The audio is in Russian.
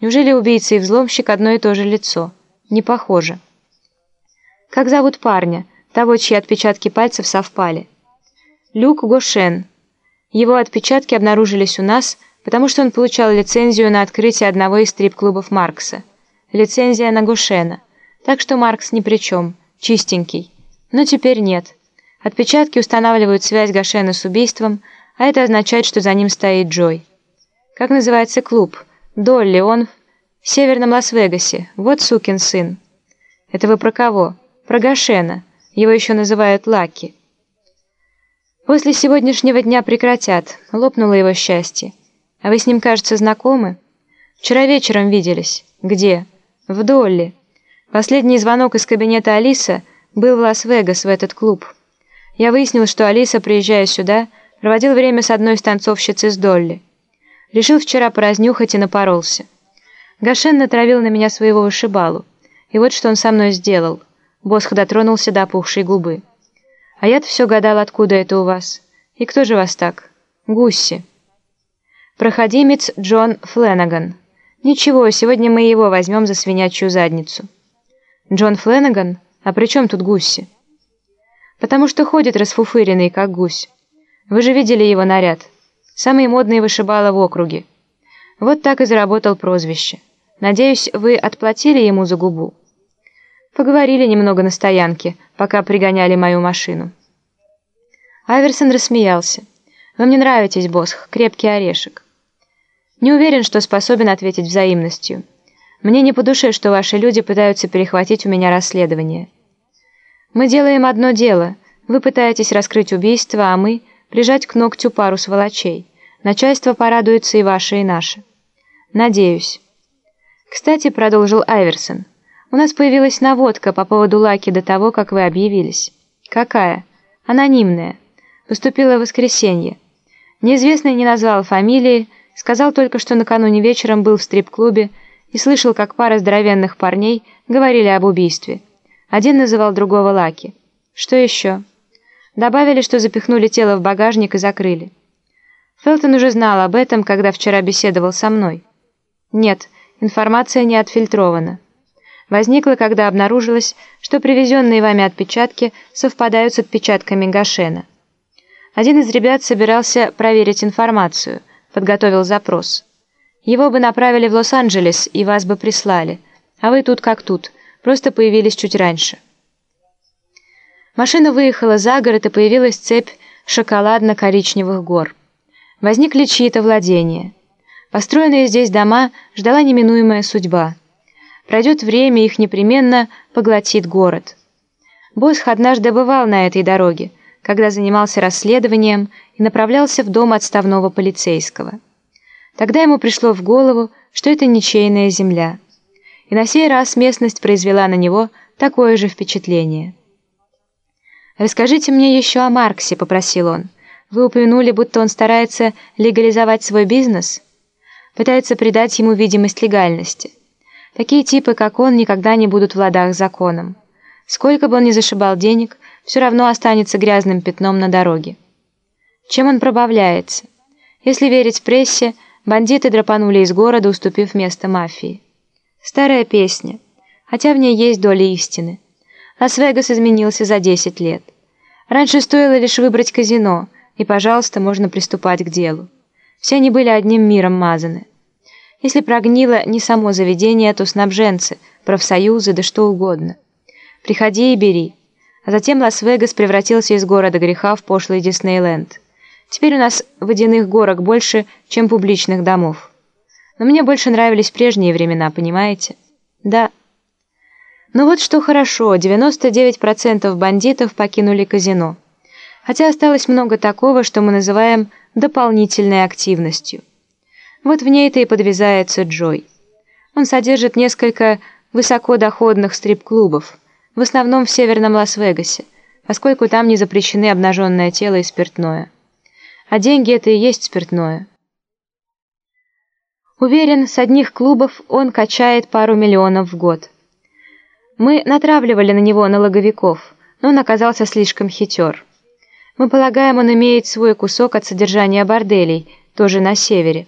Неужели убийца и взломщик одно и то же лицо? Не похоже. Как зовут парня, того, чьи отпечатки пальцев совпали? Люк Гошен. Его отпечатки обнаружились у нас, потому что он получал лицензию на открытие одного из стрип-клубов Маркса. Лицензия на Гошена. Так что Маркс ни при чем, чистенький. Но теперь нет. Отпечатки устанавливают связь Гошена с убийством, а это означает, что за ним стоит Джой. Как называется клуб? Долли, он в северном Лас-Вегасе. Вот сукин сын. Это вы про кого? Про Гошена. Его еще называют Лаки. После сегодняшнего дня прекратят. Лопнуло его счастье. А вы с ним, кажется, знакомы? Вчера вечером виделись. Где? В Долли. Последний звонок из кабинета Алисо был в Лас-Вегас, в этот клуб. Я выяснил, что Алиса, приезжая сюда, проводил время с одной из танцовщиц из Долли. Решил вчера поразнюхать и напоролся. Гашен натравил на меня своего вышибалу. И вот что он со мной сделал. Босх дотронулся до опухшей губы. А я-то все гадал, откуда это у вас. И кто же вас так? Гусси. Проходимец Джон Фленаган. Ничего, сегодня мы его возьмем за свинячью задницу. Джон Фленаган? А при чем тут Гусси? Потому что ходит расфуфыренный, как гусь. Вы же видели его наряд. Самый модный вышибала в округе. Вот так и заработал прозвище. Надеюсь, вы отплатили ему за губу. Поговорили немного на стоянке, пока пригоняли мою машину. Айверсон рассмеялся. «Вы мне нравитесь, Босх, крепкий орешек». «Не уверен, что способен ответить взаимностью. Мне не по душе, что ваши люди пытаются перехватить у меня расследование. Мы делаем одно дело. Вы пытаетесь раскрыть убийство, а мы — прижать к ногтю пару сволочей. Начальство порадуется и ваше, и наше. Надеюсь». «Кстати», — продолжил Айверсон, — у нас появилась наводка по поводу Лаки до того, как вы объявились. Какая? Анонимная. Поступила в воскресенье. Неизвестный не назвал фамилии, сказал только, что накануне вечером был в стрип-клубе и слышал, как пара здоровенных парней говорили об убийстве. Один называл другого Лаки. Что еще? Добавили, что запихнули тело в багажник и закрыли. Фелтон уже знал об этом, когда вчера беседовал со мной. Нет, информация не отфильтрована возникла, когда обнаружилось, что привезенные вами отпечатки совпадают с отпечатками Гашена. Один из ребят собирался проверить информацию, подготовил запрос. Его бы направили в Лос-Анджелес и вас бы прислали, а вы тут как тут, просто появились чуть раньше. Машина выехала за город и появилась цепь шоколадно-коричневых гор. Возникли чьи-то владения. Построенные здесь дома ждала неминуемая судьба – Пройдет время, их непременно поглотит город. Босх однажды бывал на этой дороге, когда занимался расследованием и направлялся в дом отставного полицейского. Тогда ему пришло в голову, что это ничейная земля. И на сей раз местность произвела на него такое же впечатление. «Расскажите мне еще о Марксе», — попросил он. «Вы упомянули, будто он старается легализовать свой бизнес?» Пытается придать ему видимость легальности. Такие типы, как он, никогда не будут в ладах с законом. Сколько бы он ни зашибал денег, все равно останется грязным пятном на дороге. Чем он пробавляется? Если верить прессе, бандиты драпанули из города, уступив место мафии. Старая песня, хотя в ней есть доля истины. Лас-Вегас изменился за 10 лет. Раньше стоило лишь выбрать казино, и, пожалуйста, можно приступать к делу. Все они были одним миром мазаны. Если прогнило не само заведение, то снабженцы, профсоюзы, да что угодно. Приходи и бери. А затем Лас-Вегас превратился из города греха в пошлый Диснейленд. Теперь у нас водяных горок больше, чем публичных домов. Но мне больше нравились прежние времена, понимаете? Да. Но вот что хорошо, 99% бандитов покинули казино. Хотя осталось много такого, что мы называем дополнительной активностью. Вот в ней-то и подвязается Джой. Он содержит несколько высокодоходных стрип-клубов, в основном в северном Лас-Вегасе, поскольку там не запрещены обнаженное тело и спиртное. А деньги это и есть спиртное. Уверен, с одних клубов он качает пару миллионов в год. Мы натравливали на него налоговиков, но он оказался слишком хитер. Мы полагаем, он имеет свой кусок от содержания борделей, тоже на севере.